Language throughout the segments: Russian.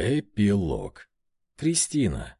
Эпилог. Кристина.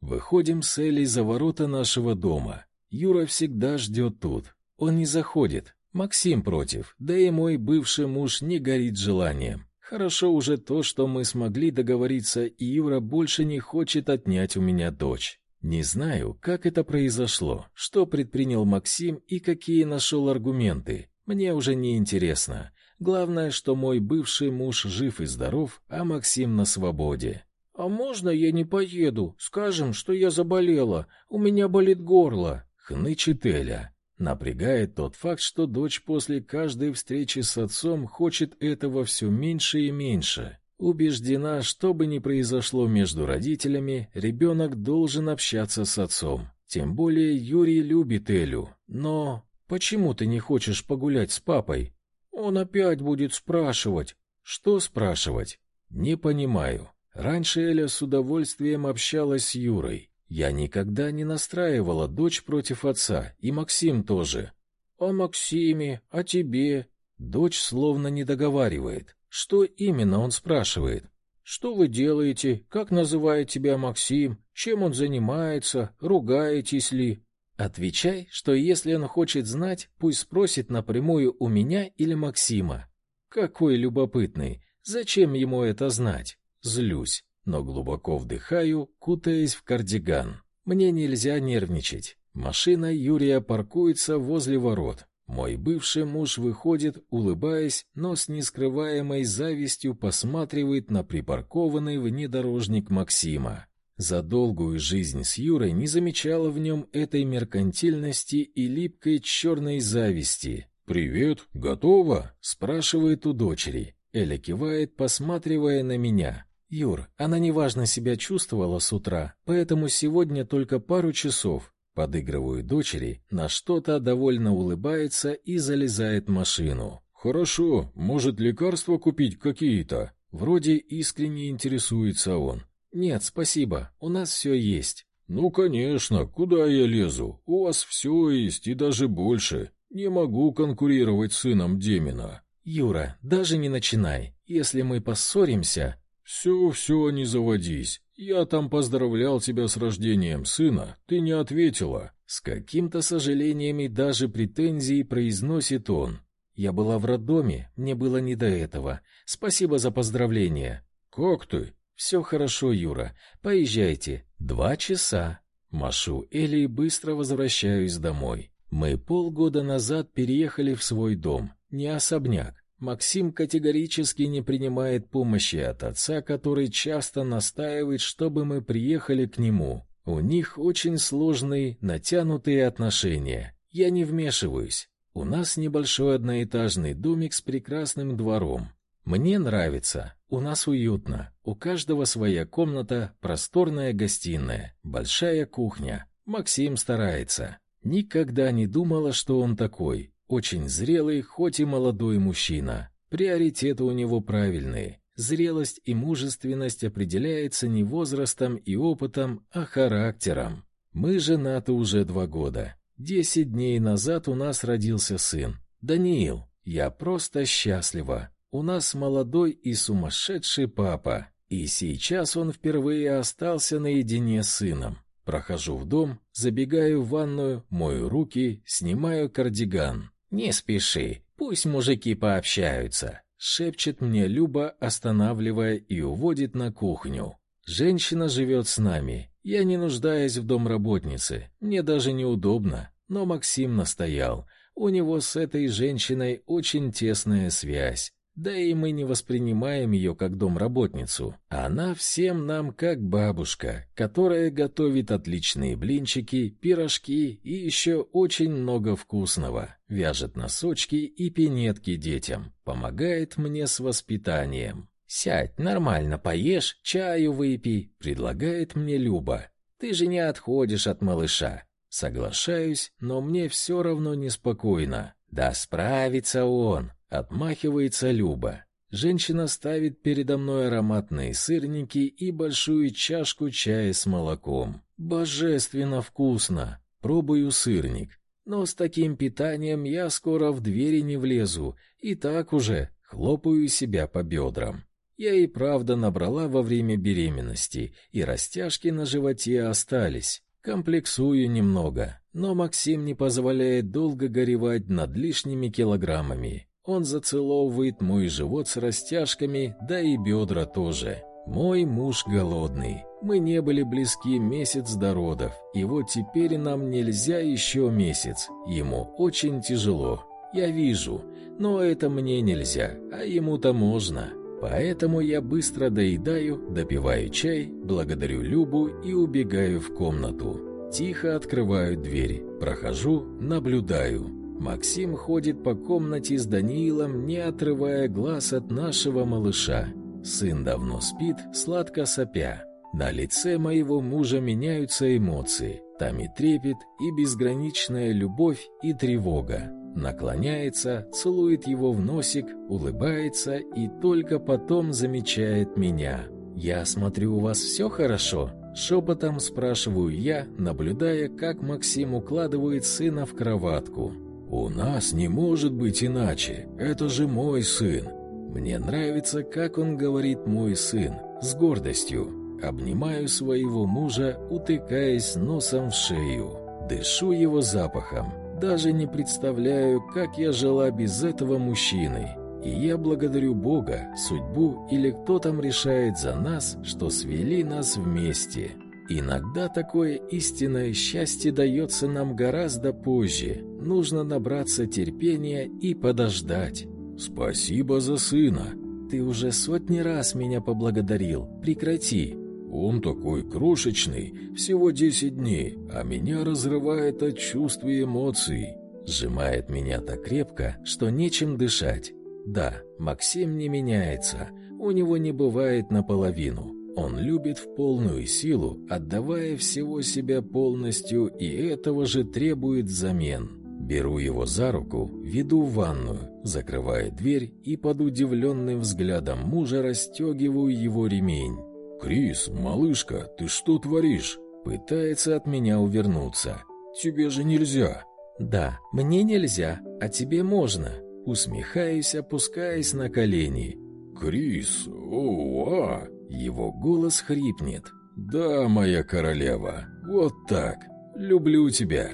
Выходим с Элей за ворота нашего дома. Юра всегда ждет тут. Он не заходит. Максим против. Да и мой бывший муж не горит желанием. Хорошо уже то, что мы смогли договориться, и Юра больше не хочет отнять у меня дочь. Не знаю, как это произошло, что предпринял Максим и какие нашел аргументы. Мне уже не интересно. Главное, что мой бывший муж жив и здоров, а Максим на свободе. А можно я не поеду? Скажем, что я заболела. У меня болит горло, хнычет Эля. Напрягает тот факт, что дочь после каждой встречи с отцом хочет этого все меньше и меньше. Убеждена, что бы ни произошло между родителями, ребенок должен общаться с отцом. Тем более Юрий любит Элю. Но почему ты не хочешь погулять с папой? Он опять будет спрашивать. Что спрашивать? Не понимаю. Раньше Эля с удовольствием общалась с Юрой. Я никогда не настраивала дочь против отца, и Максим тоже. О Максиме, о тебе. Дочь словно не договаривает. Что именно он спрашивает? Что вы делаете? Как называет тебя Максим? Чем он занимается? Ругаетесь ли? Отвечай, что если он хочет знать, пусть спросит напрямую у меня или Максима. Какой любопытный. Зачем ему это знать? Злюсь, но глубоко вдыхаю, кутаясь в кардиган. Мне нельзя нервничать. Машина Юрия паркуется возле ворот. Мой бывший муж выходит, улыбаясь, но с нескрываемой завистью посматривает на припаркованный внедорожник Максима. За долгую жизнь с Юрой не замечала в нем этой меркантильности и липкой черной зависти. «Привет, готова?» — спрашивает у дочери. Эля кивает, посматривая на меня. «Юр, она неважно себя чувствовала с утра, поэтому сегодня только пару часов». Подыгрываю дочери, на что-то довольно улыбается и залезает в машину. «Хорошо, может, лекарства купить какие-то?» Вроде искренне интересуется он. Нет, спасибо. У нас все есть. Ну, конечно, куда я лезу? У вас все есть и даже больше. Не могу конкурировать с сыном Демина. Юра, даже не начинай. Если мы поссоримся, все, все, не заводись. Я там поздравлял тебя с рождением сына, ты не ответила. С каким-то сожалением и даже претензией произносит он. Я была в роддоме, мне было не до этого. Спасибо за поздравление. Как ты? «Все хорошо, Юра. Поезжайте. Два часа». Машу Эли и быстро возвращаюсь домой. Мы полгода назад переехали в свой дом, не особняк. Максим категорически не принимает помощи от отца, который часто настаивает, чтобы мы приехали к нему. У них очень сложные, натянутые отношения. Я не вмешиваюсь. У нас небольшой одноэтажный домик с прекрасным двором. Мне нравится. У нас уютно. У каждого своя комната, просторная гостиная, большая кухня. Максим старается. Никогда не думала, что он такой. Очень зрелый, хоть и молодой мужчина. Приоритеты у него правильные. Зрелость и мужественность определяется не возрастом и опытом, а характером. Мы женаты уже два года. Десять дней назад у нас родился сын. Даниил. Я просто счастлива. У нас молодой и сумасшедший папа, и сейчас он впервые остался наедине с сыном. Прохожу в дом, забегаю в ванную, мою руки, снимаю кардиган. Не спеши, пусть мужики пообщаются, шепчет мне Люба, останавливая и уводит на кухню. Женщина живет с нами. Я не нуждаюсь в домработнице. Мне даже неудобно, но Максим настоял. У него с этой женщиной очень тесная связь. Да и мы не воспринимаем ее как домработницу. Она всем нам как бабушка, которая готовит отличные блинчики, пирожки и еще очень много вкусного. Вяжет носочки и пинетки детям, помогает мне с воспитанием. Сядь, нормально поешь, чаю выпей, предлагает мне Люба. Ты же не отходишь от малыша. Соглашаюсь, но мне все равно неспокойно. Да справится он. Отмахивается Люба. Женщина ставит передо мной ароматные сырники и большую чашку чая с молоком. Божественно вкусно. Пробую сырник. Но с таким питанием я скоро в двери не влезу, и так уже хлопаю себя по бедрам. Я и правда набрала во время беременности, и растяжки на животе остались. Комплексую немного, но Максим не позволяет долго горевать над лишними килограммами. Он зацеловывает мой живот с растяжками, да и бедра тоже. Мой муж голодный. Мы не были близки месяц до родов, и вот теперь нам нельзя еще месяц. Ему очень тяжело. Я вижу, но это мне нельзя, а ему-то можно. Поэтому я быстро доедаю, допиваю чай, благодарю Любу и убегаю в комнату. Тихо открываю дверь, прохожу, наблюдаю. Максим ходит по комнате с Даниилом, не отрывая глаз от нашего малыша. Сын давно спит, сладко сопя. На лице моего мужа меняются эмоции. Там и трепет, и безграничная любовь, и тревога. Наклоняется, целует его в носик, улыбается и только потом замечает меня. «Я смотрю, у вас все хорошо?» Шепотом спрашиваю я, наблюдая, как Максим укладывает сына в кроватку. «У нас не может быть иначе. Это же мой сын. Мне нравится, как он говорит «мой сын», с гордостью. Обнимаю своего мужа, утыкаясь носом в шею. Дышу его запахом. Даже не представляю, как я жила без этого мужчины. И я благодарю Бога, судьбу или кто там решает за нас, что свели нас вместе. Иногда такое истинное счастье дается нам гораздо позже. Нужно набраться терпения и подождать. Спасибо за сына. Ты уже сотни раз меня поблагодарил. Прекрати. Он такой крошечный, всего десять дней, а меня разрывает от чувств и эмоций. Сжимает меня так крепко, что нечем дышать. Да, Максим не меняется, у него не бывает наполовину. Он любит в полную силу, отдавая всего себя полностью, и этого же требует взамен. Беру его за руку, веду в ванную, закрываю дверь и под удивленным взглядом мужа расстегиваю его ремень. «Крис, малышка, ты что творишь?» Пытается от меня увернуться. «Тебе же нельзя!» «Да, мне нельзя, а тебе можно!» Усмехаюсь, опускаясь на колени. «Крис, оуа!» Его голос хрипнет. «Да, моя королева, вот так. Люблю тебя!»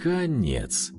Конец.